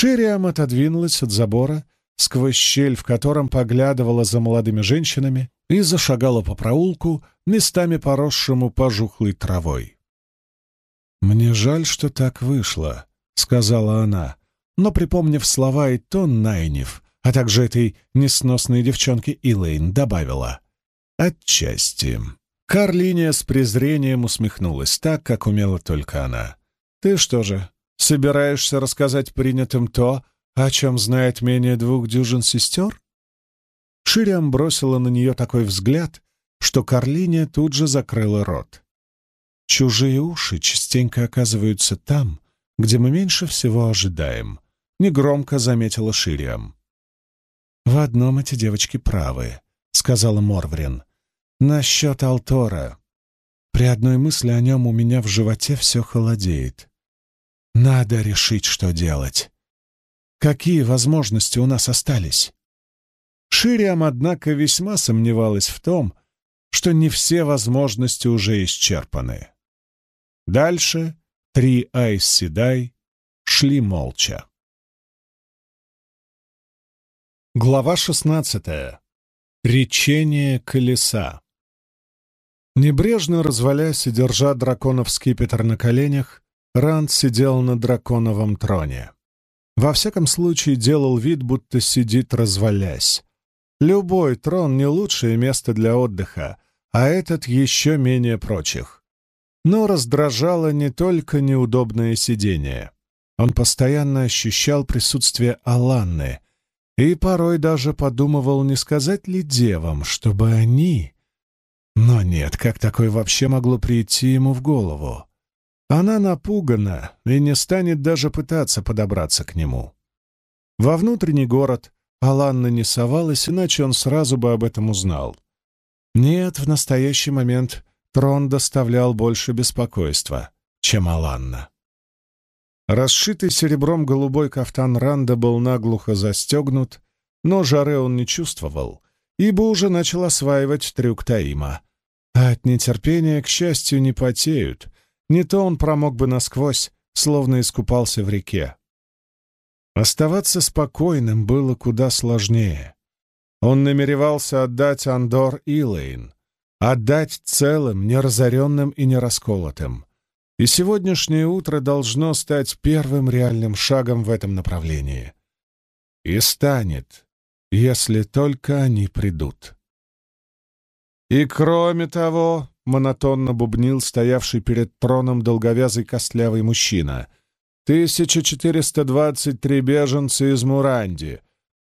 Шириам отодвинулась от забора, сквозь щель, в котором поглядывала за молодыми женщинами, и зашагала по проулку, местами поросшему пожухлой травой. «Мне жаль, что так вышло», — сказала она, но, припомнив слова и тон Найнев, а также этой несносной девчонки Илэйн, добавила «Отчасти». Карлиния с презрением усмехнулась так, как умела только она. «Ты что же, собираешься рассказать принятым то, о чем знает менее двух дюжин сестер?» Шириам бросила на нее такой взгляд, что Карлиния тут же закрыла рот. «Чужие уши частенько оказываются там, где мы меньше всего ожидаем», — негромко заметила Шириам. «В одном эти девочки правы», — сказала Морврин. «Насчет Алтора. При одной мысли о нем у меня в животе все холодеет. Надо решить, что делать. Какие возможности у нас остались?» Шириам, однако, весьма сомневалась в том, что не все возможности уже исчерпаны. Дальше три Айс Седай шли молча. Глава шестнадцатая. Речение колеса. Небрежно развалясь и держа драконов скипетр на коленях, Ранд сидел на драконовом троне. Во всяком случае, делал вид, будто сидит развалясь. Любой трон — не лучшее место для отдыха, а этот еще менее прочих. Но раздражало не только неудобное сидение. Он постоянно ощущал присутствие Аланны и порой даже подумывал, не сказать ли девам, чтобы они... Но нет, как такое вообще могло прийти ему в голову? Она напугана и не станет даже пытаться подобраться к нему. Во внутренний город Аланна не совалась, иначе он сразу бы об этом узнал. Нет, в настоящий момент трон доставлял больше беспокойства, чем Аланна. Расшитый серебром голубой кафтан Ранда был наглухо застегнут, но жары он не чувствовал, ибо уже начал осваивать трюк Таима. А от нетерпения, к счастью, не потеют. Не то он промок бы насквозь, словно искупался в реке. Оставаться спокойным было куда сложнее. Он намеревался отдать Андор Илэйн, отдать целым, неразоренным и нерасколотым. И сегодняшнее утро должно стать первым реальным шагом в этом направлении. И станет, если только они придут. И кроме того, монотонно бубнил стоявший перед троном долговязый костлявый мужчина — 1423 беженца из Муранди,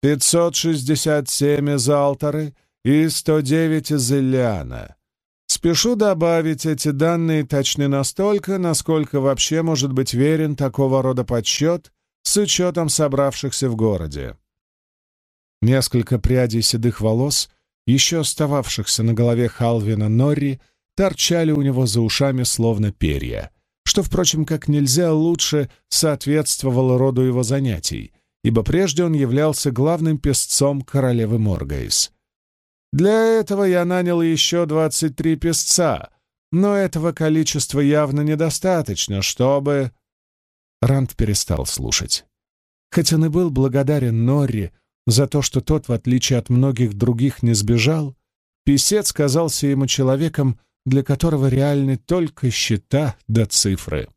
567 из Алтары и 109 из Ильяна. Спешу добавить, эти данные точны настолько, насколько вообще может быть верен такого рода подсчет с учетом собравшихся в городе. Несколько прядей седых волос, еще остававшихся на голове Халвина Норри, торчали у него за ушами словно перья — что, впрочем, как нельзя лучше соответствовало роду его занятий, ибо прежде он являлся главным песцом королевы Моргейс. Для этого я нанял еще двадцать три песца, но этого количества явно недостаточно, чтобы...» Ранд перестал слушать. Хоть он и был благодарен Норри за то, что тот, в отличие от многих других, не сбежал, писец казался ему человеком, для которого реальны только счета до цифры.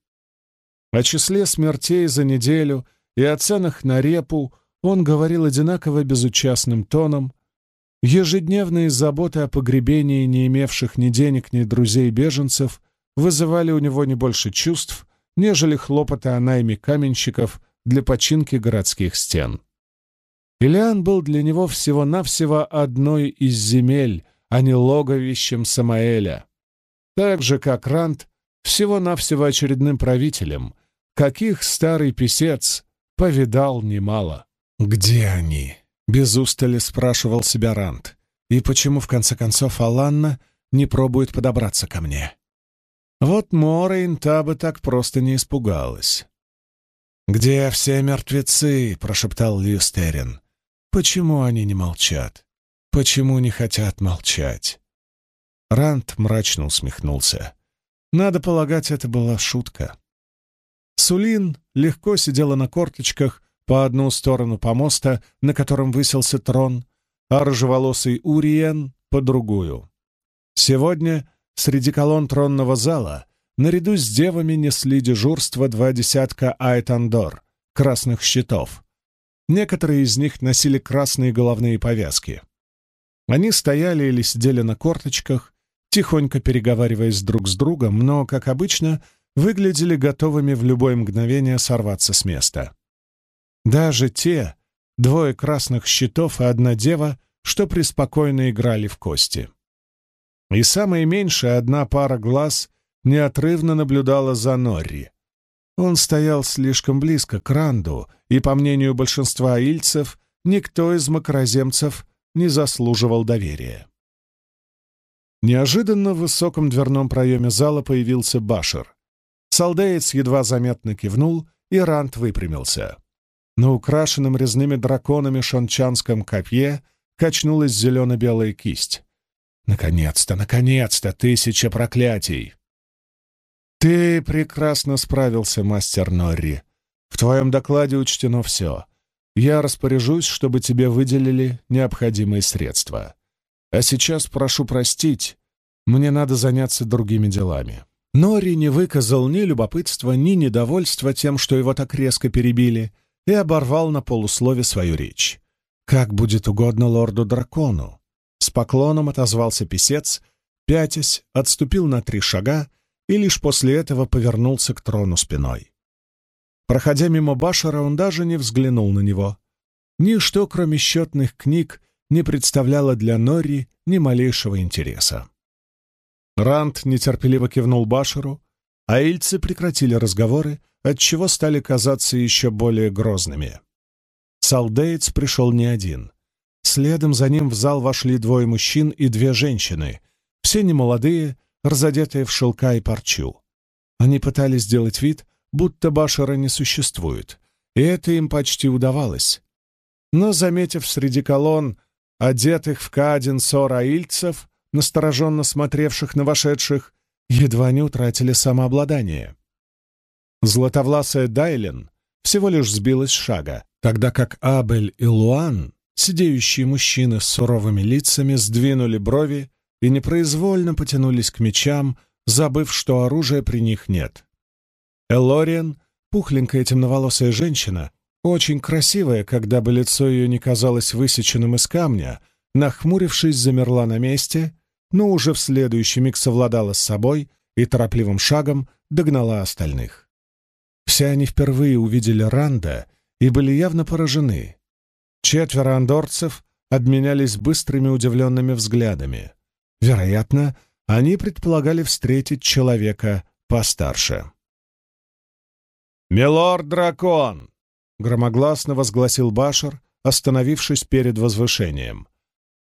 О числе смертей за неделю и о ценах на репу он говорил одинаково безучастным тоном. Ежедневные заботы о погребении не имевших ни денег, ни друзей беженцев вызывали у него не больше чувств, нежели хлопоты о найме каменщиков для починки городских стен. Илиан был для него всего-навсего одной из земель, а не логовищем Самаэля так же, как Рант, всего-навсего очередным правителем, каких старый писец повидал немало. «Где они?» — без устали спрашивал себя Рант. «И почему, в конце концов, Аланна не пробует подобраться ко мне?» Вот Морейн та бы так просто не испугалась. «Где все мертвецы?» — прошептал Льюстерин. «Почему они не молчат? Почему не хотят молчать?» Рант мрачно усмехнулся. Надо полагать, это была шутка. Сулин легко сидела на корточках по одну сторону помоста, на котором высился трон, а рыжеволосый Уриен — по другую. Сегодня среди колонн тронного зала наряду с девами несли дежурство два десятка айтандор, красных щитов. Некоторые из них носили красные головные повязки. Они стояли или сидели на корточках, тихонько переговариваясь друг с другом, но, как обычно, выглядели готовыми в любое мгновение сорваться с места. Даже те, двое красных щитов и одна дева, что преспокойно играли в кости. И самое меньшее одна пара глаз неотрывно наблюдала за Норри. Он стоял слишком близко к Ранду, и, по мнению большинства аильцев, никто из макроземцев не заслуживал доверия. Неожиданно в высоком дверном проеме зала появился Башер. Салдеец едва заметно кивнул, и Ранд выпрямился. На украшенном резными драконами шончанском копье качнулась зелено-белая кисть. «Наконец-то, наконец-то! Тысяча проклятий!» «Ты прекрасно справился, мастер Норри. В твоем докладе учтено все. Я распоряжусь, чтобы тебе выделили необходимые средства. А сейчас прошу простить, мне надо заняться другими делами». Нори не выказал ни любопытства, ни недовольства тем, что его так резко перебили, и оборвал на полуслове свою речь. «Как будет угодно лорду-дракону!» С поклоном отозвался писец, пятясь, отступил на три шага и лишь после этого повернулся к трону спиной. Проходя мимо Башара, он даже не взглянул на него. Ничто, кроме счетных книг, не представляло для Нори ни малейшего интереса. Ранд нетерпеливо кивнул Башару, а ильцы прекратили разговоры, отчего стали казаться еще более грозными. Салдеец пришел не один. Следом за ним в зал вошли двое мужчин и две женщины, все немолодые, разодетые в шелка и парчу. Они пытались сделать вид, будто Башара не существует, и это им почти удавалось. Но, заметив среди колонн, одетых в каден сораильцев, настороженно смотревших на вошедших, едва не утратили самообладание. Златовласая Дайлен всего лишь сбилась с шага, тогда как Абель и Луан, сидеющие мужчины с суровыми лицами, сдвинули брови и непроизвольно потянулись к мечам, забыв, что оружия при них нет. Элориан, пухленькая темноволосая женщина, очень красивая, когда бы лицо ее не казалось высеченным из камня, нахмурившись, замерла на месте, но уже в следующий миг совладала с собой и торопливым шагом догнала остальных. Все они впервые увидели Ранда и были явно поражены. Четверо андорцев обменялись быстрыми удивленными взглядами. Вероятно, они предполагали встретить человека постарше. «Милорд-дракон!» — громогласно возгласил Башар, остановившись перед возвышением.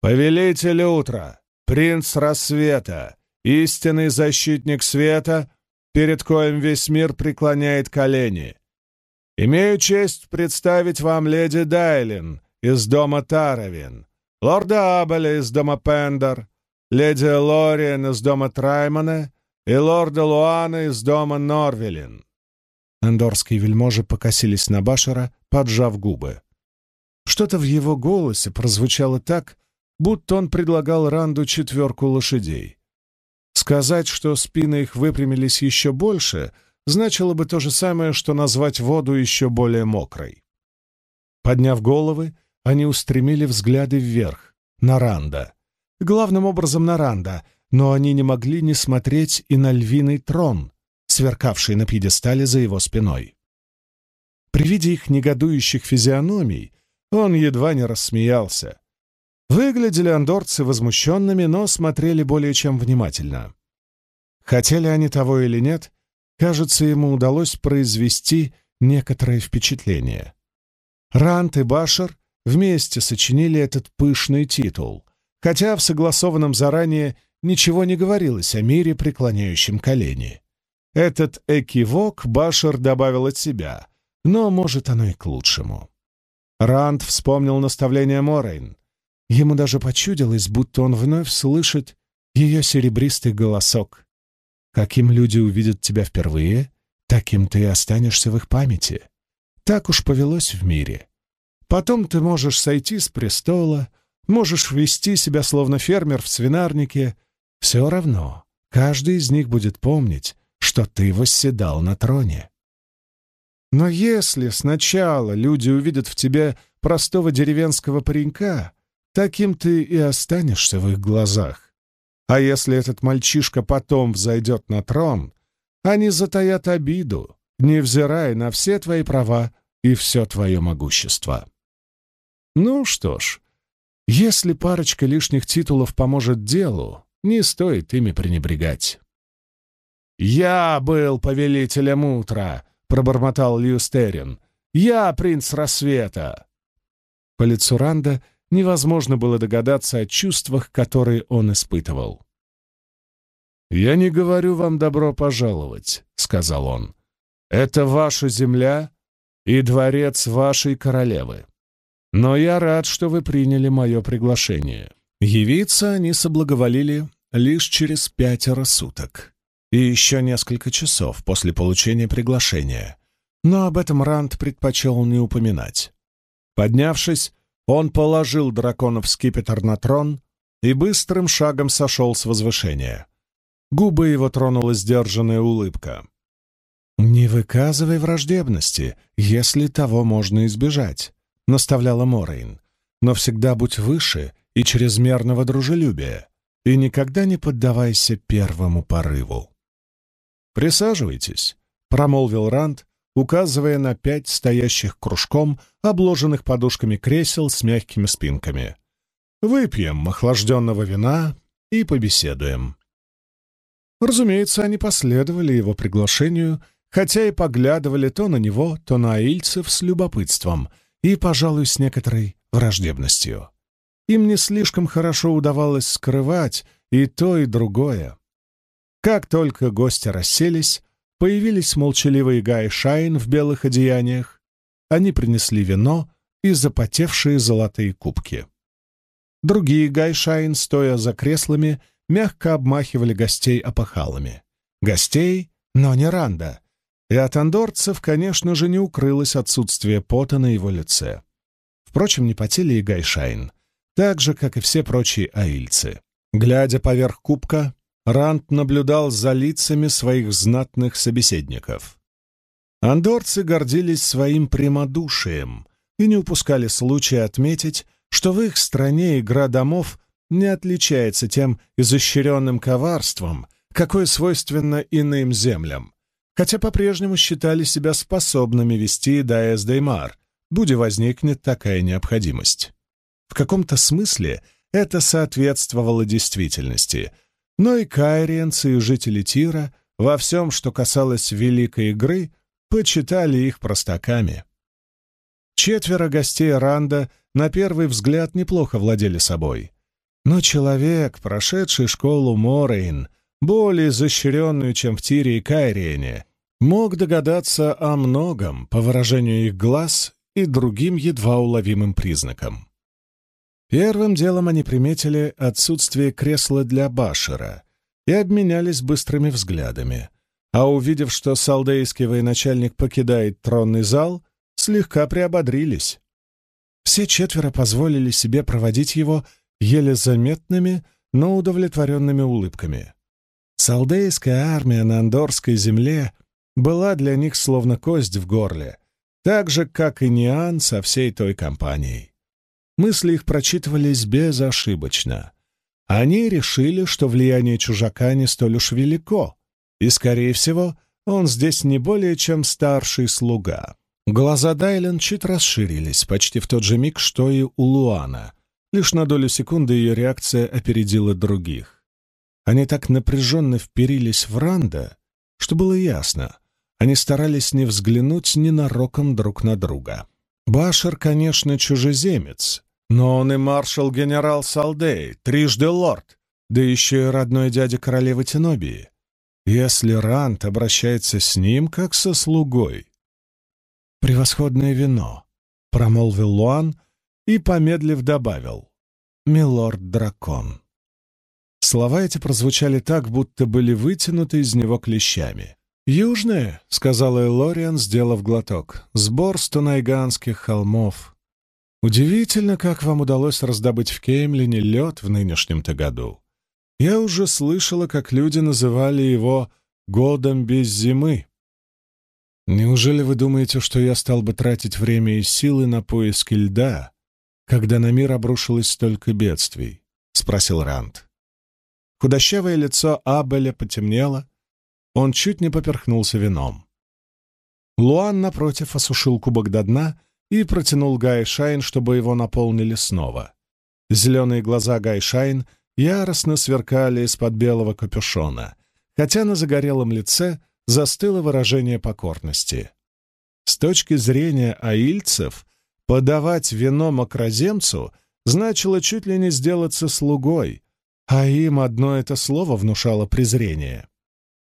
«Повелитель утра! принц рассвета, истинный защитник света, перед коим весь мир преклоняет колени. Имею честь представить вам леди Дайлин из дома Таровин, лорда Абеля из дома Пендер, леди Лориен из дома Траймана и лорда Луана из дома Норвелин. Андорские вельможи покосились на Башера, поджав губы. Что-то в его голосе прозвучало так, будто он предлагал Ранду четверку лошадей. Сказать, что спины их выпрямились еще больше, значило бы то же самое, что назвать воду еще более мокрой. Подняв головы, они устремили взгляды вверх, на Ранда. Главным образом на Ранда, но они не могли не смотреть и на львиный трон, сверкавший на пьедестале за его спиной. При виде их негодующих физиономий он едва не рассмеялся. Выглядели андорцы возмущенными, но смотрели более чем внимательно. Хотели они того или нет, кажется, ему удалось произвести некоторое впечатление. Рант и Башер вместе сочинили этот пышный титул, хотя в согласованном заранее ничего не говорилось о мире, преклоняющем колени. Этот экивок Башер добавил от себя, но, может, оно и к лучшему. Ранд вспомнил наставление Морейн. Ему даже почудилось, будто он вновь слышит ее серебристый голосок. Каким люди увидят тебя впервые, таким ты и останешься в их памяти. Так уж повелось в мире. Потом ты можешь сойти с престола, можешь вести себя словно фермер в свинарнике. Все равно каждый из них будет помнить, что ты восседал на троне. Но если сначала люди увидят в тебе простого деревенского паренька, таким ты и останешься в их глазах. А если этот мальчишка потом взойдет на трон, они затаят обиду, невзирая на все твои права и все твое могущество. Ну что ж, если парочка лишних титулов поможет делу, не стоит ими пренебрегать. «Я был повелителем утра», — пробормотал Льюстерин. «Я принц рассвета». По лицу Ранда невозможно было догадаться о чувствах, которые он испытывал. «Я не говорю вам добро пожаловать», — сказал он. «Это ваша земля и дворец вашей королевы. Но я рад, что вы приняли мое приглашение». Явиться они соблаговолили лишь через пятеро суток и еще несколько часов после получения приглашения, но об этом Ранд предпочел не упоминать. Поднявшись, он положил драконов скипетр на трон и быстрым шагом сошел с возвышения. Губы его тронула сдержанная улыбка. «Не выказывай враждебности, если того можно избежать», — наставляла Морейн. «Но всегда будь выше и чрезмерного дружелюбия, и никогда не поддавайся первому порыву». «Присаживайтесь», — промолвил Ранд, указывая на пять стоящих кружком, обложенных подушками кресел с мягкими спинками. «Выпьем охлажденного вина и побеседуем». Разумеется, они последовали его приглашению, хотя и поглядывали то на него, то на аильцев с любопытством и, пожалуй, с некоторой враждебностью. Им не слишком хорошо удавалось скрывать и то, и другое. Как только гости расселись, появились молчаливые гай'шайн в белых одеяниях. Они принесли вино и запотевшие золотые кубки. Другие гай'шайн, стоя за креслами, мягко обмахивали гостей опахалами. Гостей, но не Ранда. И от андорцев, конечно же, не укрылось отсутствие пота на его лице. Впрочем, не потели и гай'шайн, так же, как и все прочие аильцы. Глядя поверх кубка, Ранд наблюдал за лицами своих знатных собеседников. Андорцы гордились своим прямодушием и не упускали случая отметить, что в их стране игра домов не отличается тем изощренным коварством, какое свойственно иным землям, хотя по-прежнему считали себя способными вести до Эсдеймар, будь возникнет такая необходимость. В каком-то смысле это соответствовало действительности, но и кайриенцы и жители Тира во всем, что касалось великой игры, почитали их простаками. Четверо гостей Ранда на первый взгляд неплохо владели собой. Но человек, прошедший школу Морейн, более изощренную, чем в Тире и Кайриене, мог догадаться о многом по выражению их глаз и другим едва уловимым признакам. Первым делом они приметили отсутствие кресла для Башера и обменялись быстрыми взглядами, а увидев, что салдейский военачальник покидает тронный зал, слегка приободрились. Все четверо позволили себе проводить его еле заметными, но удовлетворенными улыбками. Салдейская армия на Андорской земле была для них словно кость в горле, так же, как и Ниан со всей той компанией. Мысли их прочитывались безошибочно. Они решили, что влияние чужака не столь уж велико, и, скорее всего, он здесь не более чем старший слуга. Глаза Дайлен чуть расширились, почти в тот же миг, что и у Луана — Лишь на долю секунды ее реакция опередила других. Они так напряженно вперились в Ранда, что было ясно. Они старались не взглянуть ни на роком друг на друга. Башер, конечно, чужеземец, но он и маршал-генерал Салдей, трижды лорд, да еще и родной дядя королевы Тенобии. Если Ранд обращается с ним, как со слугой. «Превосходное вино», — промолвил Луан, и, помедлив, добавил «Милорд-дракон». Слова эти прозвучали так, будто были вытянуты из него клещами. «Южные», — сказала Элориан, сделав глоток, — «сбор стунайганских холмов. Удивительно, как вам удалось раздобыть в Кеймлине лед в нынешнем-то году. Я уже слышала, как люди называли его «годом без зимы». Неужели вы думаете, что я стал бы тратить время и силы на поиски льда, когда на мир обрушилось столько бедствий?» — спросил Ранд. Худощавое лицо Абеля потемнело, он чуть не поперхнулся вином. Луан, напротив, осушил кубок до дна и протянул Гай Шайн, чтобы его наполнили снова. Зеленые глаза Гай Шайн яростно сверкали из-под белого капюшона, хотя на загорелом лице застыло выражение покорности. С точки зрения аильцев, подавать вино макроземцу значило чуть ли не сделаться слугой, а им одно это слово внушало презрение.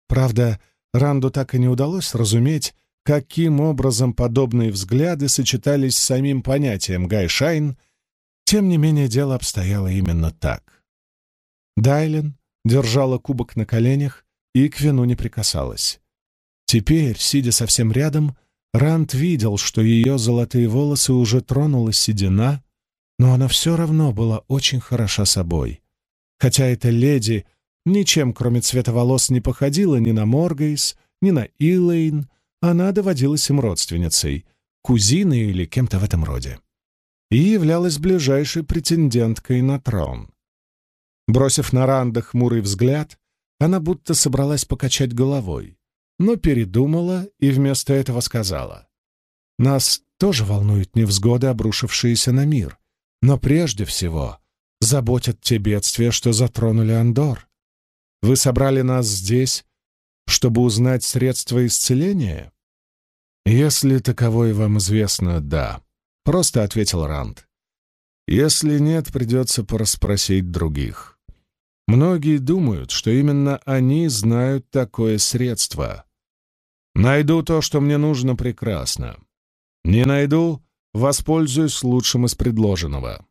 Правда, Ранду так и не удалось разуметь, каким образом подобные взгляды сочетались с самим понятием «гайшайн», тем не менее дело обстояло именно так. Дайлен держала кубок на коленях и к вину не прикасалась. Теперь, сидя совсем рядом, Ранд видел, что ее золотые волосы уже тронула седина, но она все равно была очень хороша собой. Хотя эта леди ничем, кроме цвета волос, не походила ни на Моргейс, ни на Илэйн, она доводилась им родственницей, кузиной или кем-то в этом роде, и являлась ближайшей претенденткой на трон. Бросив на Ранда хмурый взгляд, она будто собралась покачать головой, но передумала и вместо этого сказала. «Нас тоже волнуют невзгоды, обрушившиеся на мир, но прежде всего заботят те бедствия, что затронули Андор. Вы собрали нас здесь, чтобы узнать средства исцеления? Если таковое вам известно, да. Просто ответил Ранд. Если нет, придется порасспросить других. Многие думают, что именно они знают такое средство. Найду то, что мне нужно, прекрасно. Не найду, воспользуюсь лучшим из предложенного.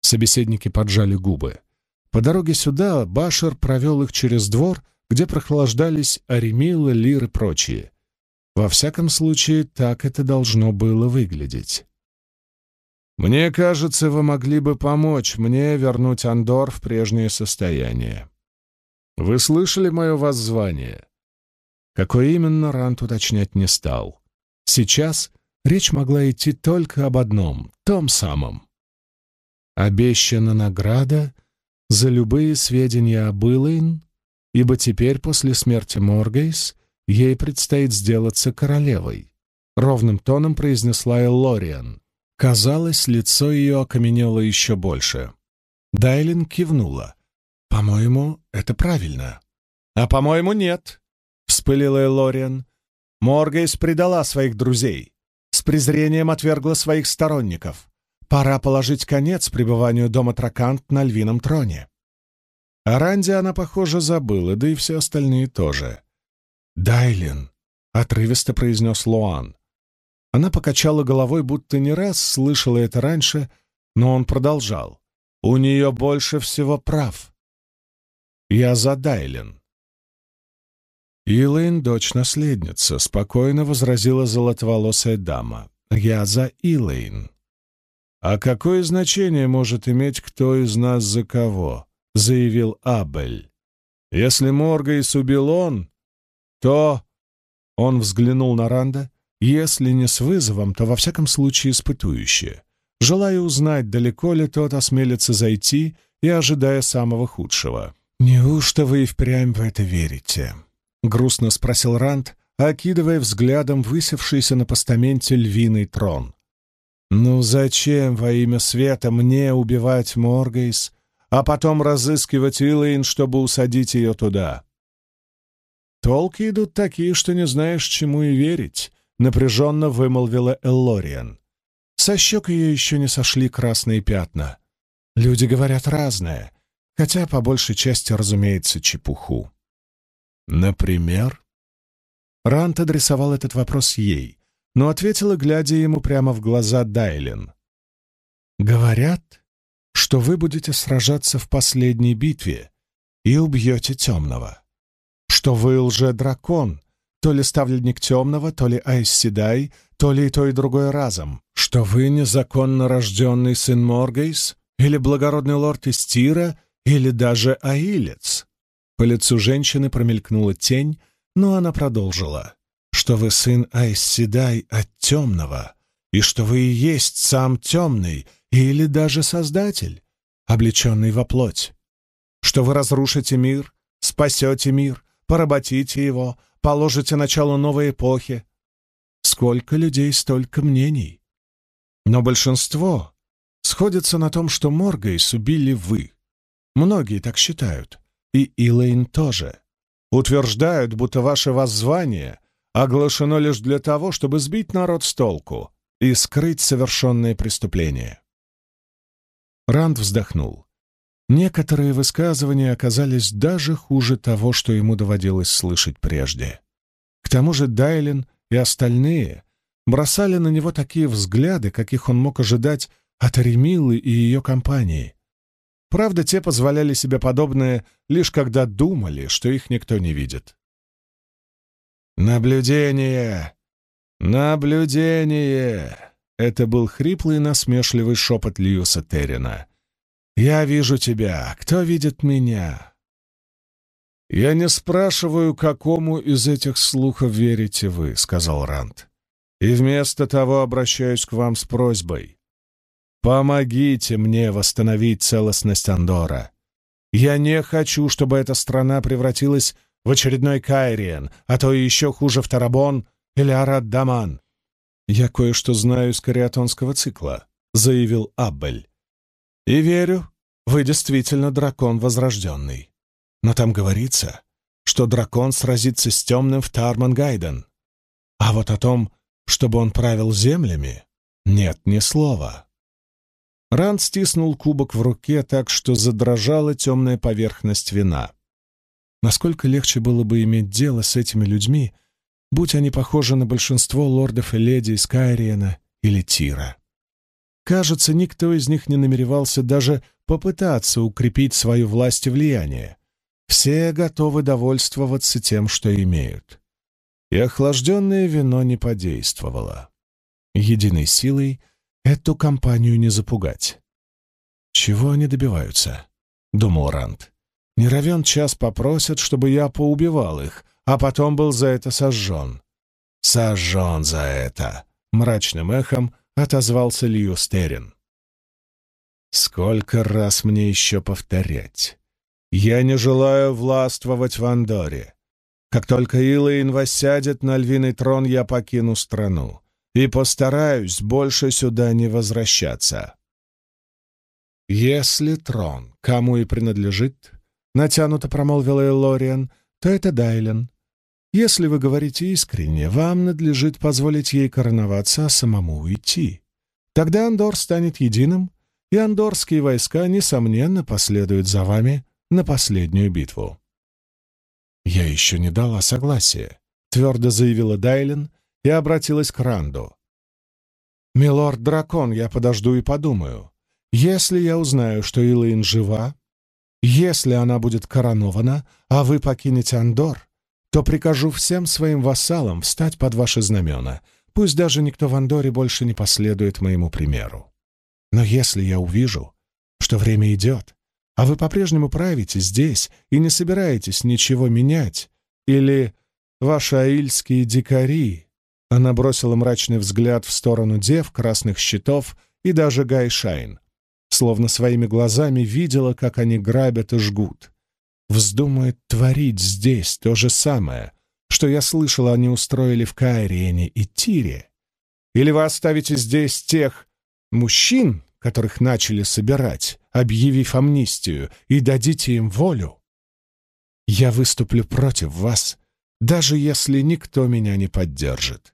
Собеседники поджали губы. По дороге сюда Башер провел их через двор, где прохлаждались Аремила, Лир и прочие. Во всяком случае, так это должно было выглядеть. «Мне кажется, вы могли бы помочь мне вернуть Андор в прежнее состояние. Вы слышали мое воззвание?» Какое именно, Рант уточнять не стал. Сейчас речь могла идти только об одном, том самом. Обещана награда — за любые сведения об Илэйн, ибо теперь, после смерти Моргейс, ей предстоит сделаться королевой. Ровным тоном произнесла Эллориан. Казалось, лицо ее окаменело еще больше. Дайлин кивнула. «По-моему, это правильно». «А по-моему, нет», — вспылила Эллориан. «Моргейс предала своих друзей, с презрением отвергла своих сторонников. Пора положить конец пребыванию дома Тракант на львином троне. О Ранде она, похоже, забыла, да и все остальные тоже. «Дайлин», — отрывисто произнес Луан. Она покачала головой, будто не раз слышала это раньше, но он продолжал. «У нее больше всего прав. Я за Дайлин». «Илэйн — дочь-наследница», — спокойно возразила золотоволосая дама. «Я за Илэйн». «А какое значение может иметь кто из нас за кого?» — заявил Абель. «Если Моргейс убил он, то...» Он взглянул на Ранда. «Если не с вызовом, то во всяком случае испытующе, желая узнать, далеко ли тот осмелится зайти и ожидая самого худшего». «Неужто вы и впрямь в это верите?» — грустно спросил Ранд, окидывая взглядом высевшийся на постаменте львиный трон. «Ну зачем во имя света мне убивать Моргейс, а потом разыскивать Илэйн, чтобы усадить ее туда?» «Толки идут такие, что не знаешь, чему и верить», — напряженно вымолвила Эллориан. Со щек ее еще не сошли красные пятна. Люди говорят разное, хотя по большей части, разумеется, чепуху. «Например?» Рант адресовал этот вопрос ей, но ответила, глядя ему прямо в глаза Дайлин. «Говорят, что вы будете сражаться в последней битве и убьете темного, что вы лже-дракон, то ли ставленник темного, то ли Айсседай, то ли и то, и другое разом, что вы незаконно рожденный сын Моргейс, или благородный лорд из Тира, или даже Аилец. По лицу женщины промелькнула тень, но она продолжила, что вы сын Айсседай от темного, и что вы и есть сам темный, или даже создатель, облеченный во плоть, что вы разрушите мир, спасете мир, поработите его, положите начало новой эпохи. Сколько людей, столько мнений. Но большинство сходится на том, что Моргейс убили вы. Многие так считают, и Илэйн тоже. Утверждают, будто ваше воззвание оглашено лишь для того, чтобы сбить народ с толку и скрыть совершенное преступление. Ранд вздохнул. Некоторые высказывания оказались даже хуже того, что ему доводилось слышать прежде. К тому же Дайлин и остальные бросали на него такие взгляды, каких он мог ожидать от Аремилы и ее компании. Правда, те позволяли себе подобное лишь когда думали, что их никто не видит. «Наблюдение! Наблюдение!» Это был хриплый насмешливый шепот Льюса Террина. «Я вижу тебя. Кто видит меня?» «Я не спрашиваю, какому из этих слухов верите вы», — сказал Ранд. «И вместо того обращаюсь к вам с просьбой. Помогите мне восстановить целостность Андора. Я не хочу, чтобы эта страна превратилась в очередной Кайриен, а то и еще хуже в Тарабон или Арат-Даман. «Я кое-что знаю из кариатонского цикла», — заявил Аббель. «И верю, вы действительно дракон возрожденный. Но там говорится, что дракон сразится с темным в Тармангайден. А вот о том, чтобы он правил землями, нет ни слова». Ранд стиснул кубок в руке так, что задрожала темная поверхность вина. Насколько легче было бы иметь дело с этими людьми, — будь они похожи на большинство лордов и леди из Кайриена или Тира. Кажется, никто из них не намеревался даже попытаться укрепить свою власть и влияние. Все готовы довольствоваться тем, что имеют. И охлажденное вино не подействовало. Единой силой эту компанию не запугать. «Чего они добиваются?» — думал Ранд. «Не равен час попросят, чтобы я поубивал их, а потом был за это сожжен. «Сожжен за это!» — мрачным эхом отозвался Льюстерин. «Сколько раз мне еще повторять? Я не желаю властвовать в Андоре. Как только Илэйн воссядет на львиный трон, я покину страну и постараюсь больше сюда не возвращаться. Если трон кому и принадлежит, — натянуто промолвила Элориан, — то это Дайлен, если вы говорите искренне, вам надлежит позволить ей короноваться, а самому уйти. Тогда Андор станет единым, и андорские войска, несомненно, последуют за вами на последнюю битву. «Я еще не дала согласия», — твердо заявила Дайлен и обратилась к Ранду. «Милорд-дракон, я подожду и подумаю. Если я узнаю, что Илэйн жива, если она будет коронована, а вы покинете Андор, то прикажу всем своим вассалам встать под ваши знамена, пусть даже никто в Андоре больше не последует моему примеру. Но если я увижу, что время идет, а вы по-прежнему правите здесь и не собираетесь ничего менять, или ваши аильские дикари...» Она бросила мрачный взгляд в сторону дев, красных щитов и даже Гайшайн, словно своими глазами видела, как они грабят и жгут вздумает творить здесь то же самое, что я слышал, они устроили в Кайриене и Тире? Или вы оставите здесь тех мужчин, которых начали собирать, объявив амнистию, и дадите им волю? Я выступлю против вас, даже если никто меня не поддержит.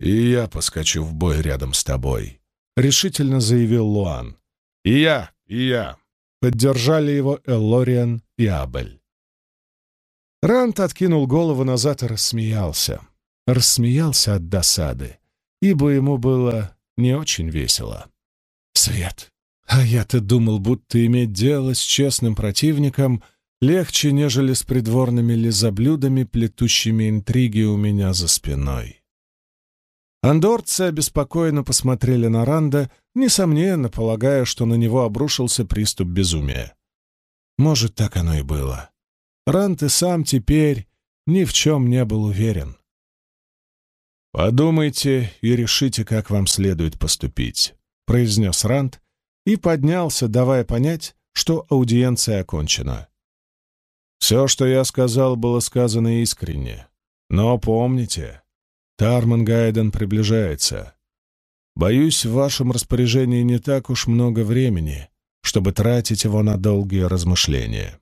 «И я поскочу в бой рядом с тобой», — решительно заявил Луан. «И я, и я», — поддержали его Эллориан и Абель. Рант откинул голову назад и рассмеялся. Рассмеялся от досады, ибо ему было не очень весело. «Свет, а я-то думал, будто иметь дело с честным противником легче, нежели с придворными лизоблюдами, плетущими интриги у меня за спиной. Андорцы обеспокоенно посмотрели на Ранда, несомненно полагая, что на него обрушился приступ безумия. Может, так оно и было. Ранд и сам теперь ни в чем не был уверен. «Подумайте и решите, как вам следует поступить», — произнес Ранд и поднялся, давая понять, что аудиенция окончена. «Все, что я сказал, было сказано искренне. Но помните, Тарман Гайден приближается. Боюсь, в вашем распоряжении не так уж много времени, чтобы тратить его на долгие размышления».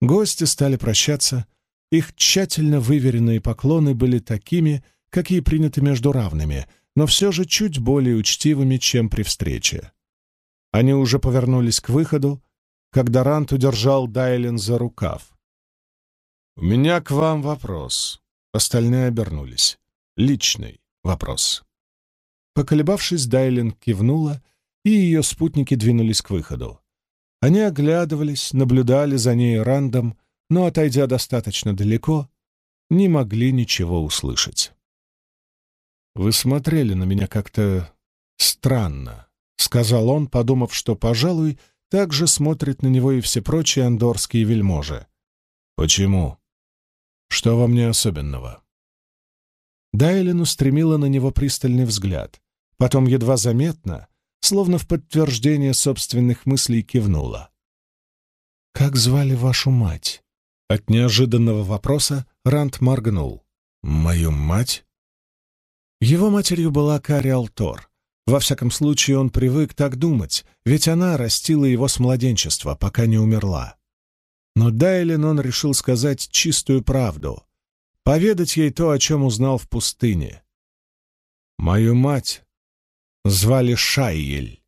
Гости стали прощаться, их тщательно выверенные поклоны были такими, какие приняты между равными, но все же чуть более учтивыми, чем при встрече. Они уже повернулись к выходу, когда Рант удержал Дайлен за рукав. «У меня к вам вопрос». Остальные обернулись. Личный вопрос. Поколебавшись, Дайлен кивнула, и ее спутники двинулись к выходу. Они оглядывались, наблюдали за ней Рандом, но, отойдя достаточно далеко, не могли ничего услышать. «Вы смотрели на меня как-то странно», — сказал он, подумав, что, пожалуй, так же смотрят на него и все прочие андорские вельможи. «Почему? Что во мне особенного?» Дайлин устремила на него пристальный взгляд, потом едва заметно, словно в подтверждение собственных мыслей, кивнула. «Как звали вашу мать?» От неожиданного вопроса Рант моргнул. «Мою мать?» Его матерью была Кари Алтор. Во всяком случае, он привык так думать, ведь она растила его с младенчества, пока не умерла. Но Дайлин он решил сказать чистую правду, поведать ей то, о чем узнал в пустыне. «Мою мать звали Шайель.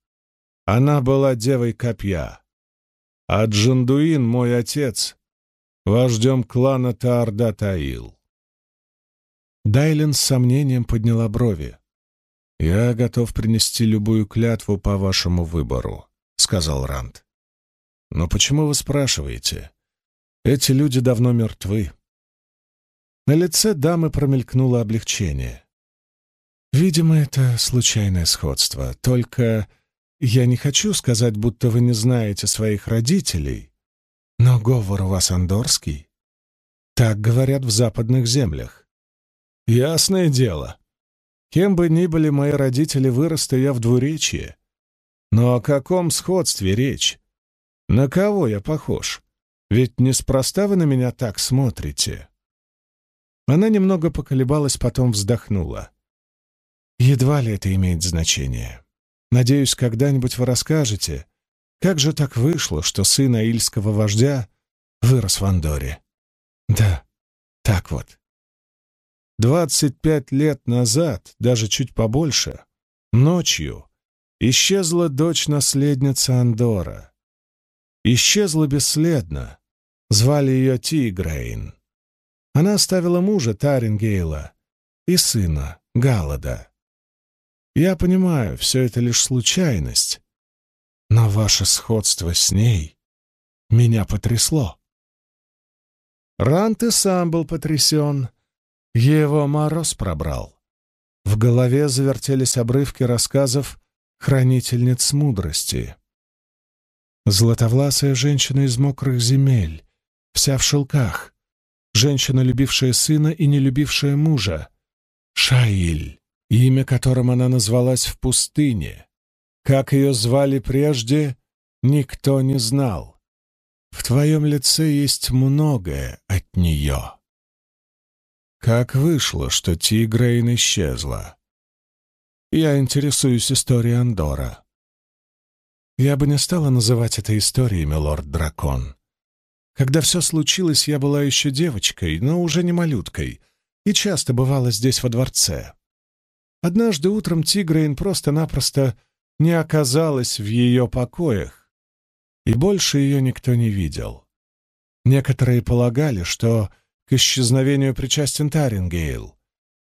Она была девой копья. А Джандуин, мой отец, вождем клана Таорда-Таил. Дайлен с сомнением подняла брови. «Я готов принести любую клятву по вашему выбору», — сказал Ранд. «Но почему вы спрашиваете? Эти люди давно мертвы». На лице дамы промелькнуло облегчение. «Видимо, это случайное сходство. Только я не хочу сказать, будто вы не знаете своих родителей, но говор у вас андорский. Так говорят в западных землях. Ясное дело. Кем бы ни были мои родители, выросты я в двуречье. Но о каком сходстве речь? На кого я похож? Ведь неспроста вы на меня так смотрите. Она немного поколебалась, потом вздохнула. Едва ли это имеет значение. Надеюсь, когда-нибудь вы расскажете, как же так вышло, что сын аильского вождя вырос в Андоре? Да, так вот. Двадцать пять лет назад, даже чуть побольше, ночью, исчезла дочь-наследница Андора. Исчезла бесследно. Звали ее Тигрейн. Она оставила мужа Тарингейла и сына Галада. Я понимаю, все это лишь случайность, но ваше сходство с ней меня потрясло. Рант и сам был потрясен. Его мороз пробрал. В голове завертелись обрывки рассказов хранительниц мудрости. Златовласая женщина из мокрых земель, вся в шелках, женщина, любившая сына и не любившая мужа, Шаиль, имя которым она назвалась в пустыне, как ее звали прежде, никто не знал. В твоем лице есть многое от нее. Как вышло, что Тигрейн исчезла? Я интересуюсь историей Андора. Я бы не стала называть это историей, милорд-дракон. Когда все случилось, я была еще девочкой, но уже не малюткой, и часто бывала здесь во дворце. Однажды утром Тигрейн просто-напросто не оказалась в ее покоях, и больше ее никто не видел. Некоторые полагали, что к исчезновению причастен Тарингейл,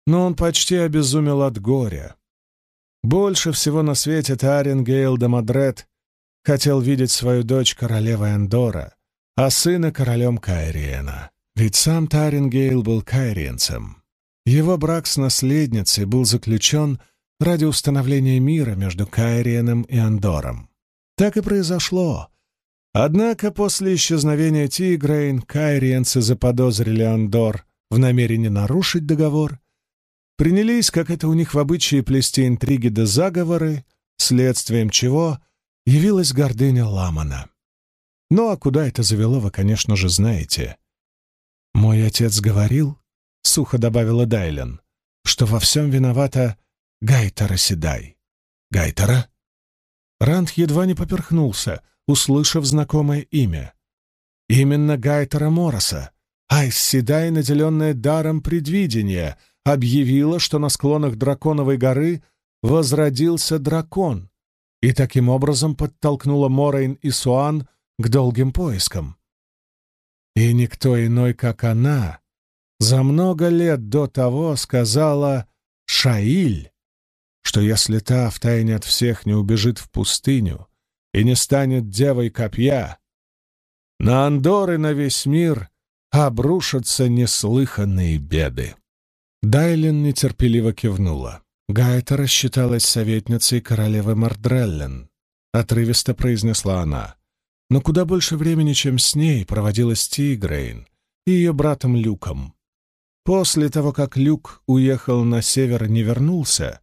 но он почти обезумел от горя. Больше всего на свете Тарингейл де Мадрет хотел видеть свою дочь королевой Андора, а сына королем Кайриена. Ведь сам Тарингейл был кайриенцем. Его брак с наследницей был заключен ради установления мира между Кайриеном и Андором. Так и произошло. Однако после исчезновения Тигрейн кайриенцы заподозрили Андор в намерении нарушить договор, принялись, как это у них в обычае, плести интриги да заговоры, следствием чего явилась гордыня Ламана. Ну а куда это завело, вы, конечно же, знаете. «Мой отец говорил, — сухо добавила Дайлен, — что во всем виновата Гайтера Седай. Гайтера?» Ранд едва не поперхнулся, услышав знакомое имя. Именно Гайтера Мороса, Айс Седай, наделенная даром предвидения, объявила, что на склонах Драконовой горы возродился дракон, и таким образом подтолкнула Морейн и Суан к долгим поискам. И никто иной, как она, за много лет до того сказала «Шаиль», что если та втайне от всех не убежит в пустыню и не станет девой копья, на Андоры на весь мир обрушатся неслыханные беды. Дайлин нетерпеливо кивнула. Гайта рассчиталась советницей королевы Мардреллен. Отрывисто произнесла она но куда больше времени, чем с ней, проводилась Тигрейн и ее братом Люком. После того, как Люк уехал на север не вернулся,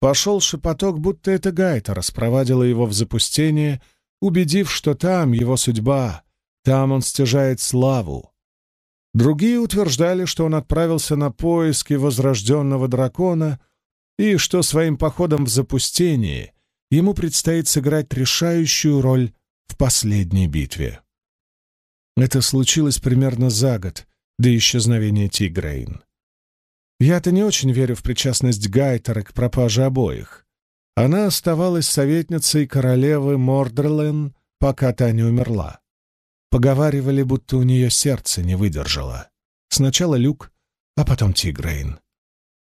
пошел шепоток, будто это Гайта распровадила его в запустение, убедив, что там его судьба, там он стяжает славу. Другие утверждали, что он отправился на поиски возрожденного дракона и что своим походом в запустение ему предстоит сыграть решающую роль в последней битве. Это случилось примерно за год до исчезновения Тигрейн. Я-то не очень верю в причастность Гайтера к пропаже обоих. Она оставалась советницей королевы Мордерлен, пока та не умерла. Поговаривали, будто у нее сердце не выдержало. Сначала Люк, а потом Тигрейн.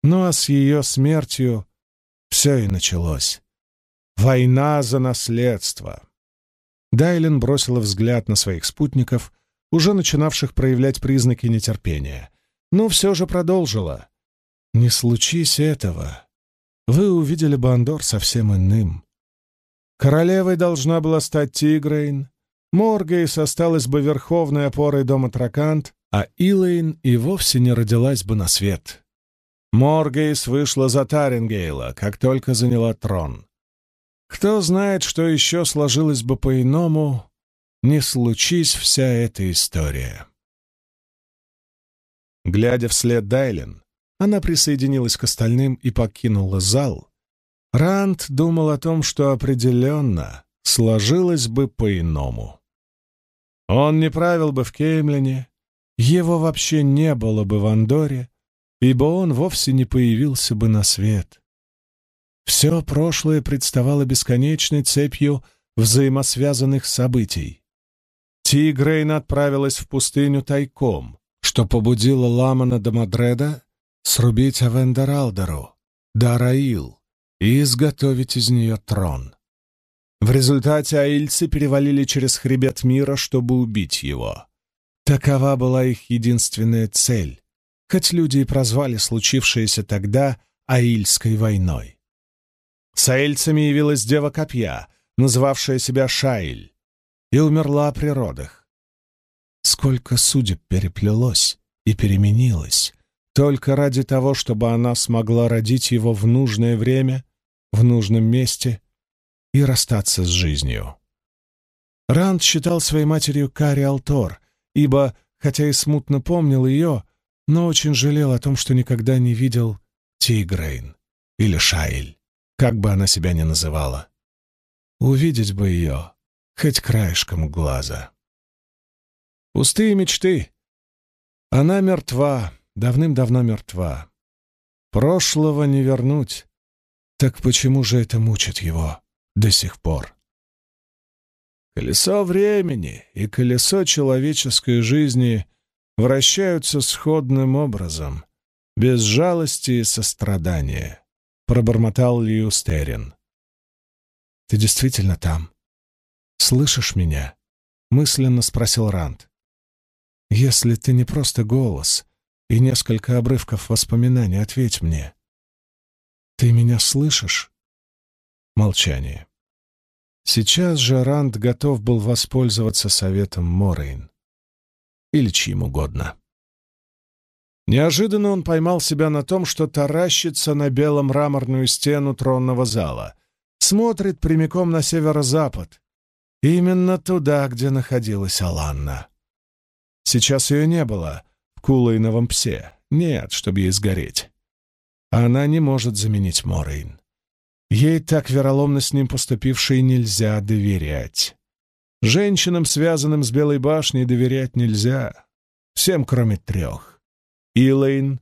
Ну а с ее смертью все и началось. Война за наследство. Дайлен бросила взгляд на своих спутников, уже начинавших проявлять признаки нетерпения, но все же продолжила. «Не случись этого, вы увидели бы Андор совсем иным. Королевой должна была стать Тигрейн, Моргейс осталась бы верховной опорой дома Тракант, а Илэйн и вовсе не родилась бы на свет. Моргейс вышла за Тарингейла, как только заняла трон. Кто знает, что еще сложилось бы по-иному, не случись вся эта история. Глядя вслед Дайлен, она присоединилась к остальным и покинула зал. Ранд думал о том, что определенно сложилось бы по-иному. Он не правил бы в Кеймлине, его вообще не было бы в Андоре, ибо он вовсе не появился бы на свет. Все прошлое представало бесконечной цепью взаимосвязанных событий. Тигрейн отправилась в пустыню тайком, что побудило Ламана до Мадреда срубить Авендералдеру, Дараил и изготовить из нее трон. В результате аильцы перевалили через хребет мира, чтобы убить его. Такова была их единственная цель, хоть люди и прозвали случившееся тогда Аильской войной. Саэльцами явилась дева копья, называвшая себя Шаиль, и умерла при родах. Сколько судеб переплелось и переменилось, только ради того, чтобы она смогла родить его в нужное время, в нужном месте и расстаться с жизнью. Ранд считал своей матерью Кари Алтор, ибо, хотя и смутно помнил ее, но очень жалел о том, что никогда не видел Тигрейн или Шаиль как бы она себя ни называла. Увидеть бы ее, хоть краешком глаза. Пустые мечты. Она мертва, давным-давно мертва. Прошлого не вернуть. Так почему же это мучит его до сих пор? Колесо времени и колесо человеческой жизни вращаются сходным образом, без жалости и сострадания пробормотал Льюстерин. «Ты действительно там? Слышишь меня?» — мысленно спросил Ранд. Если ты не просто голос и несколько обрывков воспоминаний, ответь мне. Ты меня слышишь? Молчание. Сейчас же Ранд готов был воспользоваться советом Морейн. Или чьим угодно. Неожиданно он поймал себя на том, что таращится на белом мраморную стену тронного зала, смотрит прямиком на северо-запад, именно туда, где находилась Аланна. Сейчас ее не было в Кулайновом псе, нет, чтобы ей сгореть. Она не может заменить Морейн. Ей так вероломно с ним поступившей нельзя доверять. Женщинам, связанным с Белой башней, доверять нельзя. Всем, кроме трех. Илэйн,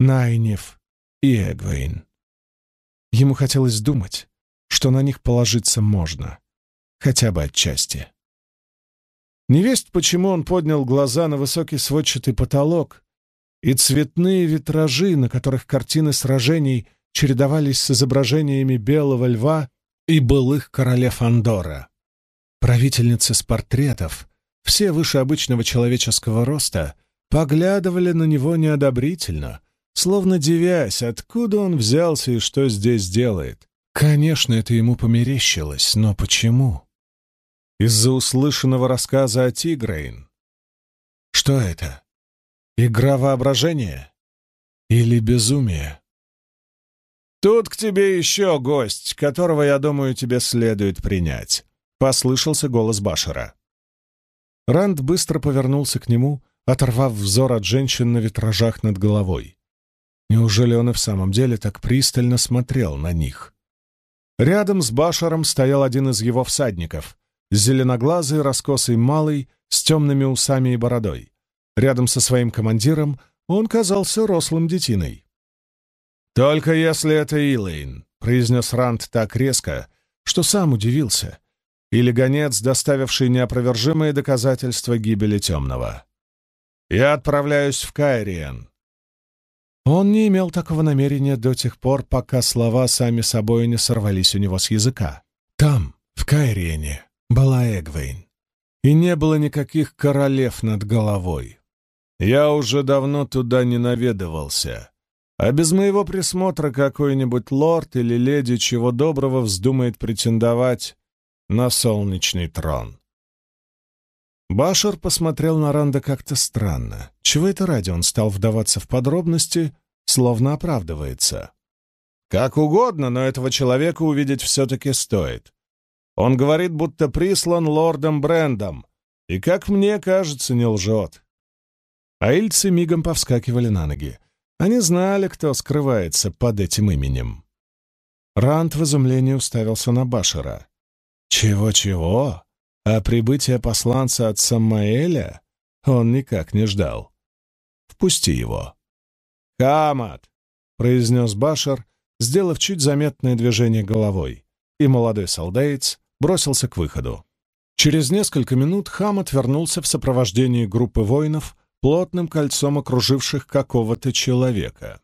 Найнев и Эгвейн. Ему хотелось думать, что на них положиться можно, хотя бы отчасти. Невесть, почему он поднял глаза на высокий сводчатый потолок и цветные витражи, на которых картины сражений чередовались с изображениями белого льва и былых королев Андора. Правительницы с портретов, все выше обычного человеческого роста, поглядывали на него неодобрительно, словно девясь, откуда он взялся и что здесь делает. Конечно, это ему померещилось, но почему? Из-за услышанного рассказа о Тигрейн. Что это? Игра воображения? Или безумие? «Тут к тебе еще гость, которого, я думаю, тебе следует принять», — послышался голос Башера. Ранд быстро повернулся к нему, оторвав взор от женщин на витражах над головой. Неужели он и в самом деле так пристально смотрел на них? Рядом с Башером стоял один из его всадников, зеленоглазый, раскосый малый, с темными усами и бородой. Рядом со своим командиром он казался рослым детиной. «Только если это Илэйн», — произнес Ранд так резко, что сам удивился. Или гонец, доставивший неопровержимые доказательства гибели Темного. «Я отправляюсь в Кайриен». Он не имел такого намерения до тех пор, пока слова сами собой не сорвались у него с языка. Там, в Кайриене, была Эгвейн, и не было никаких королев над головой. Я уже давно туда не наведывался а без моего присмотра какой-нибудь лорд или леди чего доброго вздумает претендовать на солнечный трон. Башар посмотрел на Ранда как-то странно. Чего это ради он стал вдаваться в подробности, словно оправдывается? Как угодно, но этого человека увидеть все-таки стоит. Он говорит, будто прислан лордом Брендом, и, как мне кажется, не лжет. Аильцы мигом повскакивали на ноги. Они знали, кто скрывается под этим именем. Ранд в изумлении уставился на Башера. Чего-чего? А прибытие посланца от Самаэля он никак не ждал. «Впусти его». «Хамат!» — произнес Башер, сделав чуть заметное движение головой, и молодой солдаец бросился к выходу. Через несколько минут Хамат вернулся в сопровождении группы воинов, плотным кольцом окруживших какого-то человека.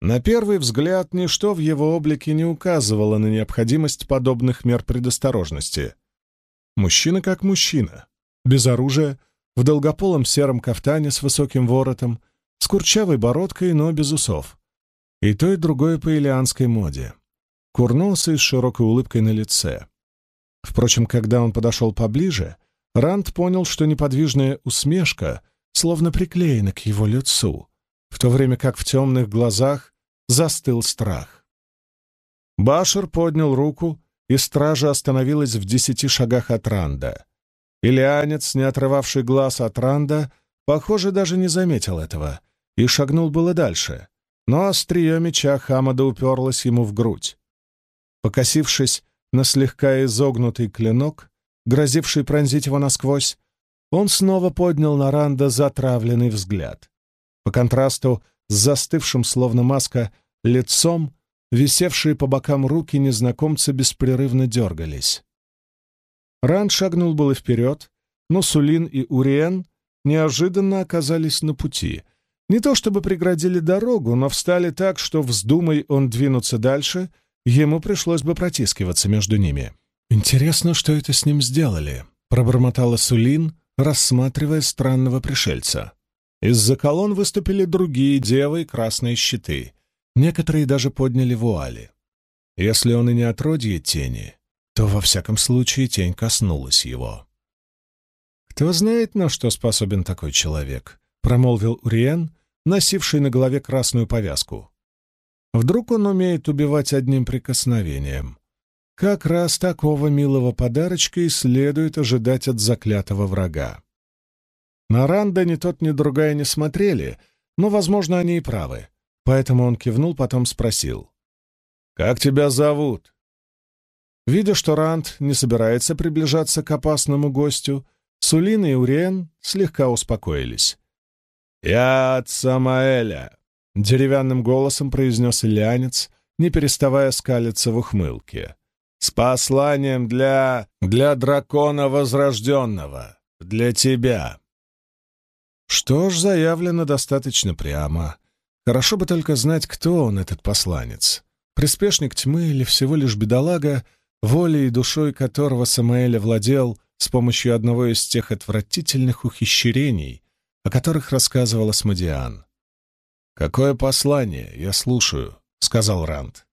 На первый взгляд ничто в его облике не указывало на необходимость подобных мер предосторожности. Мужчина как мужчина, без оружия, в долгополом сером кафтане с высоким воротом, с курчавой бородкой, но без усов. И то, и другое по илианской моде. Курнулся и с широкой улыбкой на лице. Впрочем, когда он подошел поближе, Ранд понял, что неподвижная усмешка — словно приклеена к его лицу, в то время как в темных глазах застыл страх. Башер поднял руку, и стража остановилась в десяти шагах от Ранда. Илианец, не отрывавший глаз от Ранда, похоже, даже не заметил этого и шагнул было дальше, но острие меча Хамада уперлось ему в грудь. Покосившись на слегка изогнутый клинок, грозивший пронзить его насквозь, он снова поднял на Ранда затравленный взгляд. По контрасту с застывшим, словно маска, лицом, висевшие по бокам руки незнакомца беспрерывно дергались. Ранд шагнул было вперед, но Сулин и Уриен неожиданно оказались на пути. Не то чтобы преградили дорогу, но встали так, что, вздумай он двинуться дальше, ему пришлось бы протискиваться между ними. «Интересно, что это с ним сделали», — пробормотала Сулин, рассматривая странного пришельца. Из-за колонн выступили другие девы и красные щиты. Некоторые даже подняли вуали. Если он и не отродье тени, то во всяком случае тень коснулась его. «Кто знает, на что способен такой человек», — промолвил Уриен, носивший на голове красную повязку. «Вдруг он умеет убивать одним прикосновением?» Как раз такого милого подарочка и следует ожидать от заклятого врага. На Ранда ни тот, ни другая не смотрели, но, возможно, они и правы. Поэтому он кивнул, потом спросил. «Как тебя зовут?» Видя, что Ранд не собирается приближаться к опасному гостю, Сулин и Уриен слегка успокоились. «Я от Самаэля», — деревянным голосом произнес Ильянец, не переставая скалиться в ухмылке. «С посланием для... для дракона Возрожденного. Для тебя». Что ж, заявлено достаточно прямо. Хорошо бы только знать, кто он, этот посланец. Приспешник тьмы или всего лишь бедолага, волей и душой которого Самаэля владел с помощью одного из тех отвратительных ухищрений, о которых рассказывал Асмодиан. «Какое послание? Я слушаю», — сказал Ранд.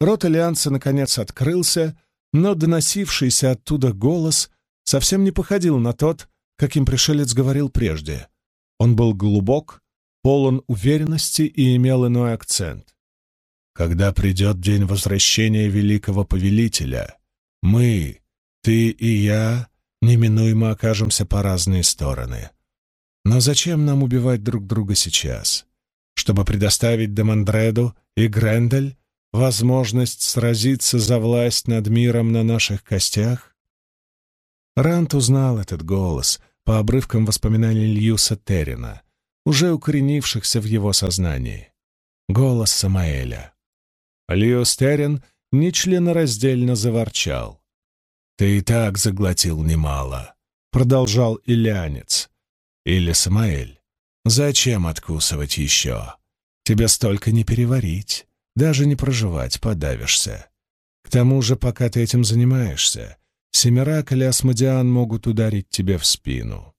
Рот Альянса наконец открылся, но доносившийся оттуда голос совсем не походил на тот, каким пришелец говорил прежде. Он был глубок, полон уверенности и имел иной акцент. «Когда придет день возвращения великого повелителя, мы, ты и я, неминуемо окажемся по разные стороны. Но зачем нам убивать друг друга сейчас? Чтобы предоставить Демандреду и Грендель возможность сразиться за власть над миром на наших костях? Рант узнал этот голос по обрывкам воспоминаний Льюса Террина, уже укоренившихся в его сознании. Голос Самаэля. Льюс Террин нечленораздельно заворчал. «Ты и так заглотил немало», — продолжал Илянец. «Или Самаэль. Зачем откусывать еще? Тебе столько не переварить, даже не проживать подавишься. К тому же, пока ты этим занимаешься, Семирак или Асмодиан могут ударить тебе в спину.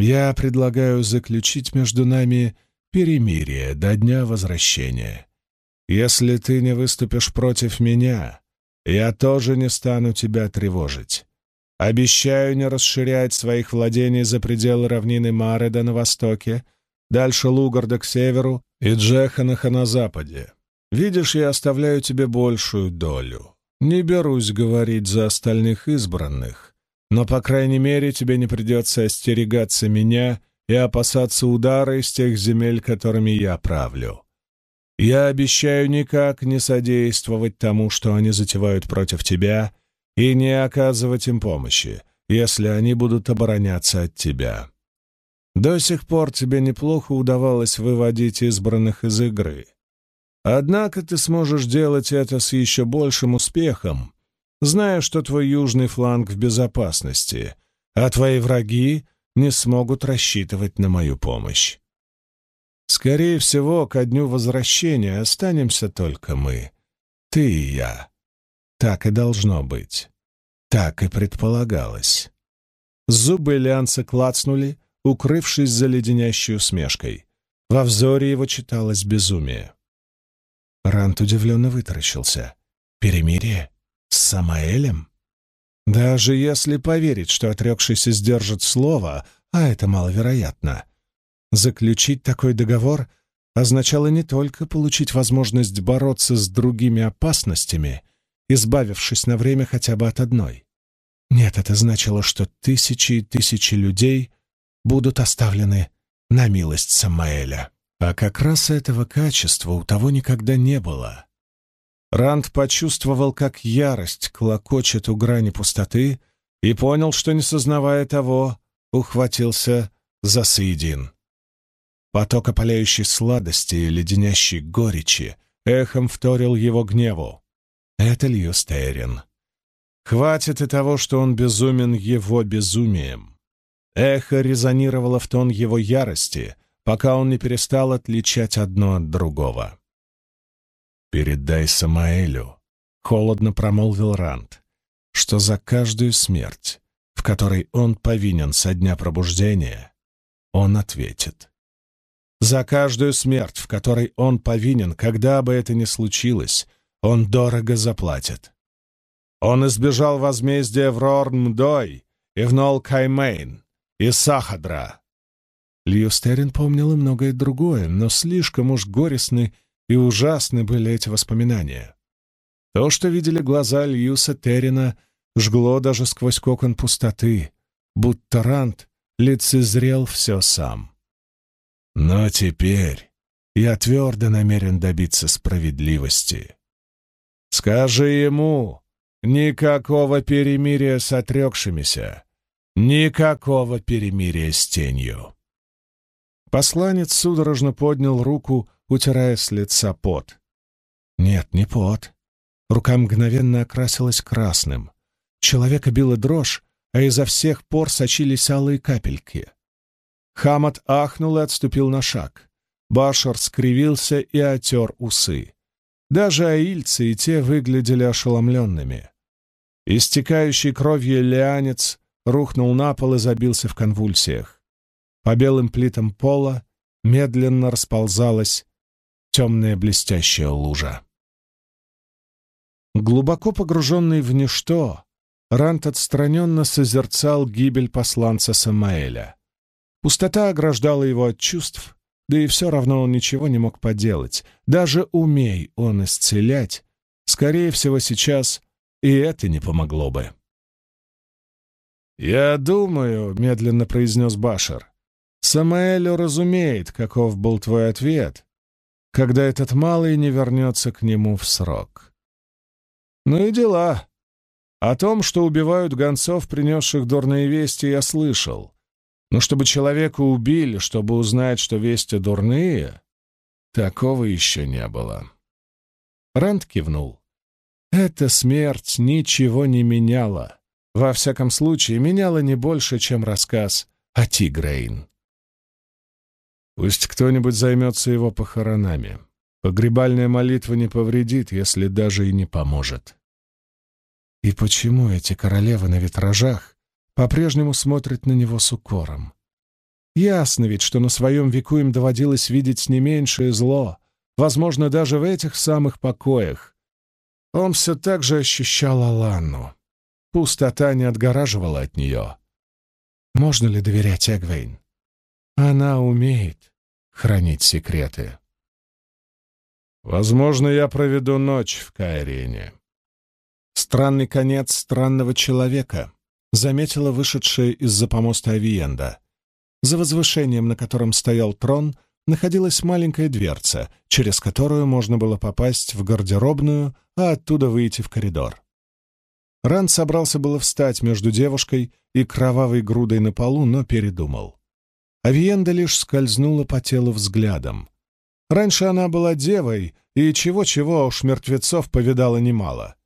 Я предлагаю заключить между нами перемирие до дня возвращения. Если ты не выступишь против меня, я тоже не стану тебя тревожить. Обещаю не расширять своих владений за пределы равнины Мареда на востоке, дальше Лугарда к северу и Джеханаха на западе. Видишь, я оставляю тебе большую долю. Не берусь говорить за остальных избранных, но, по крайней мере, тебе не придется остерегаться меня и опасаться удара из тех земель, которыми я правлю. Я обещаю никак не содействовать тому, что они затевают против тебя, и не оказывать им помощи, если они будут обороняться от тебя. До сих пор тебе неплохо удавалось выводить избранных из игры. Однако ты сможешь делать это с еще большим успехом, зная, что твой южный фланг в безопасности, а твои враги не смогут рассчитывать на мою помощь. Скорее всего, ко дню возвращения останемся только мы, ты и я. Так и должно быть. Так и предполагалось. Зубы Лианца клацнули, укрывшись за леденящей усмешкой. Во взоре его читалось безумие. Рант удивленно вытаращился. «Перемирие? С Самаэлем?» Даже если поверить, что отрекшийся сдержит слово, а это маловероятно, Заключить такой договор означало не только получить возможность бороться с другими опасностями, избавившись на время хотя бы от одной. Нет, это значило, что тысячи и тысячи людей будут оставлены на милость Самаэля. А как раз этого качества у того никогда не было. Ранд почувствовал, как ярость клокочет у грани пустоты, и понял, что, не сознавая того, ухватился за Саидин. Поток опаляющей сладости и леденящей горечи эхом вторил его гневу. Это Льюстерин. Хватит и того, что он безумен его безумием. Эхо резонировало в тон его ярости, пока он не перестал отличать одно от другого. «Передай Самаэлю», — холодно промолвил Ранд, — «что за каждую смерть, в которой он повинен со дня пробуждения, он ответит. За каждую смерть, в которой он повинен, когда бы это ни случилось, он дорого заплатит. Он избежал возмездия в Рорнмдой и в Нолкаймейн и Сахадра. Льюстерин помнил и многое другое, но слишком уж горестны и ужасны были эти воспоминания. То, что видели глаза Льюса Террина, жгло даже сквозь кокон пустоты, будто Рант лицезрел все сам. Но теперь я твердо намерен добиться справедливости. Скажи ему, никакого перемирия с отрекшимися, никакого перемирия с тенью. Посланец судорожно поднял руку, утирая с лица пот. Нет, не пот. Рука мгновенно окрасилась красным. Человека била дрожь, а изо всех пор сочились алые капельки. Хамат ахнул и отступил на шаг. Башар скривился и отер усы. Даже аильцы и те выглядели ошеломленными. Истекающий кровью лианец рухнул на пол и забился в конвульсиях. По белым плитам пола медленно расползалась темная блестящая лужа. Глубоко погруженный в ничто, Рант отстраненно созерцал гибель посланца Самаэля. Пустота ограждала его от чувств, да и все равно он ничего не мог поделать. Даже умей он исцелять, скорее всего, сейчас и это не помогло бы. «Я думаю», — медленно произнес Башер, — «Самаэлю разумеет, каков был твой ответ, когда этот малый не вернется к нему в срок». «Ну и дела. О том, что убивают гонцов, принесших дурные вести, я слышал. Но чтобы человека убили, чтобы узнать, что вести дурные, такого еще не было. Ранд кивнул. Эта смерть ничего не меняла. Во всяком случае, меняла не больше, чем рассказ о Тигрейн. Пусть кто-нибудь займется его похоронами. Погребальная молитва не повредит, если даже и не поможет. И почему эти королевы на витражах по-прежнему смотрит на него с укором. Ясно ведь, что на своем веку им доводилось видеть не меньшее зло, возможно, даже в этих самых покоях. Он все так же ощущал Аланну. Пустота не отгораживала от нее. Можно ли доверять Эгвейн? Она умеет хранить секреты. Возможно, я проведу ночь в Кайрене. Странный конец странного человека заметила вышедшая из-за помоста Авиенда. За возвышением, на котором стоял трон, находилась маленькая дверца, через которую можно было попасть в гардеробную, а оттуда выйти в коридор. Ран собрался было встать между девушкой и кровавой грудой на полу, но передумал. Авиенда лишь скользнула по телу взглядом. Раньше она была девой, и чего-чего уж мертвецов повидала немало.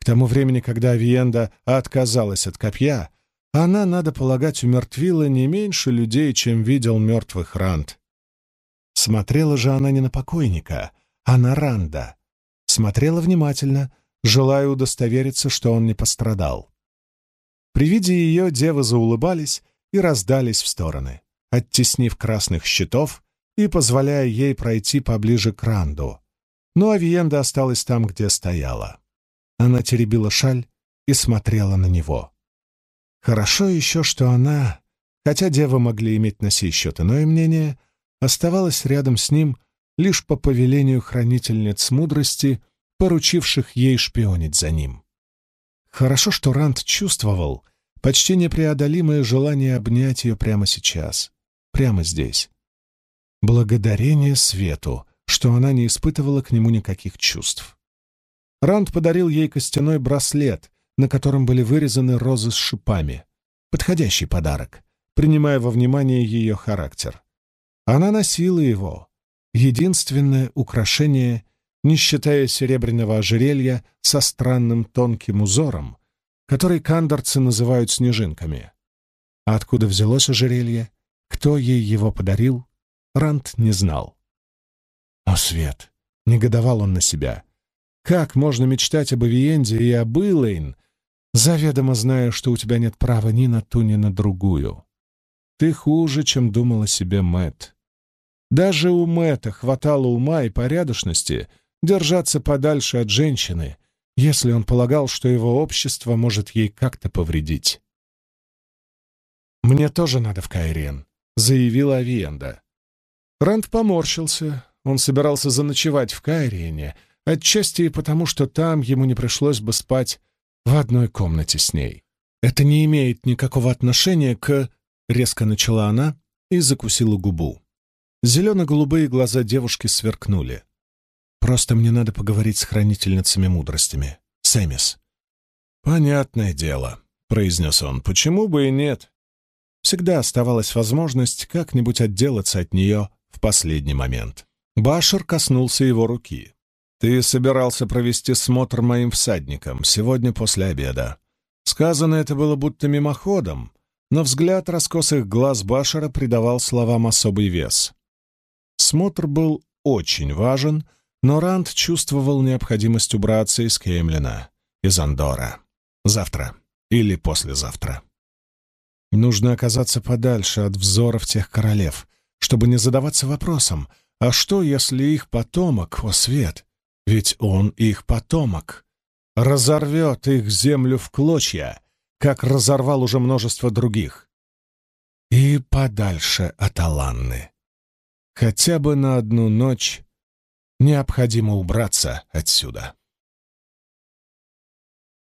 К тому времени, когда Авиенда отказалась от копья, она, надо полагать, умертвила не меньше людей, чем видел мертвых Ранд. Смотрела же она не на покойника, а на Ранда. Смотрела внимательно, желая удостовериться, что он не пострадал. При виде ее девы заулыбались и раздались в стороны, оттеснив красных щитов и позволяя ей пройти поближе к Ранду. Но Авиенда осталась там, где стояла. Она теребила шаль и смотрела на него. Хорошо еще, что она, хотя девы могли иметь на сей счет иное мнение, оставалась рядом с ним лишь по повелению хранительниц мудрости, поручивших ей шпионить за ним. Хорошо, что Ранд чувствовал почти непреодолимое желание обнять ее прямо сейчас, прямо здесь. Благодарение свету, что она не испытывала к нему никаких чувств. Ранд подарил ей костяной браслет, на котором были вырезаны розы с шипами. Подходящий подарок, принимая во внимание ее характер. Она носила его. Единственное украшение, не считая серебряного ожерелья со странным тонким узором, который кандорцы называют снежинками. А откуда взялось ожерелье, кто ей его подарил, Ранд не знал. О, Свет! Негодовал он на себя. Как можно мечтать об Авиенде и об Илэйн, заведомо зная, что у тебя нет права ни на ту, ни на другую. Ты хуже, чем думала себе Мэт. Даже у Мэтта хватало ума и порядочности держаться подальше от женщины, если он полагал, что его общество может ей как-то повредить. «Мне тоже надо в Кайрен», — заявила Авиенда. Ранд поморщился. Он собирался заночевать в Кайрене, отчасти и потому, что там ему не пришлось бы спать в одной комнате с ней. Это не имеет никакого отношения к... Резко начала она и закусила губу. Зелено-голубые глаза девушки сверкнули. «Просто мне надо поговорить с хранительницами мудростями. Сэмис». «Понятное дело», — произнес он. «Почему бы и нет?» Всегда оставалась возможность как-нибудь отделаться от нее в последний момент. Башер коснулся его руки. «Ты собирался провести смотр моим всадникам сегодня после обеда. Сказано это было будто мимоходом, но взгляд раскосых глаз Башера придавал словам особый вес. Смотр был очень важен, но Ранд чувствовал необходимость убраться из Кемлина, из Андора. Завтра или послезавтра. Нужно оказаться подальше от взоров тех королев, чтобы не задаваться вопросом, а что, если их потомок, о свет, ведь он их потомок, разорвет их землю в клочья, как разорвал уже множество других. И подальше от Аланны. Хотя бы на одну ночь необходимо убраться отсюда.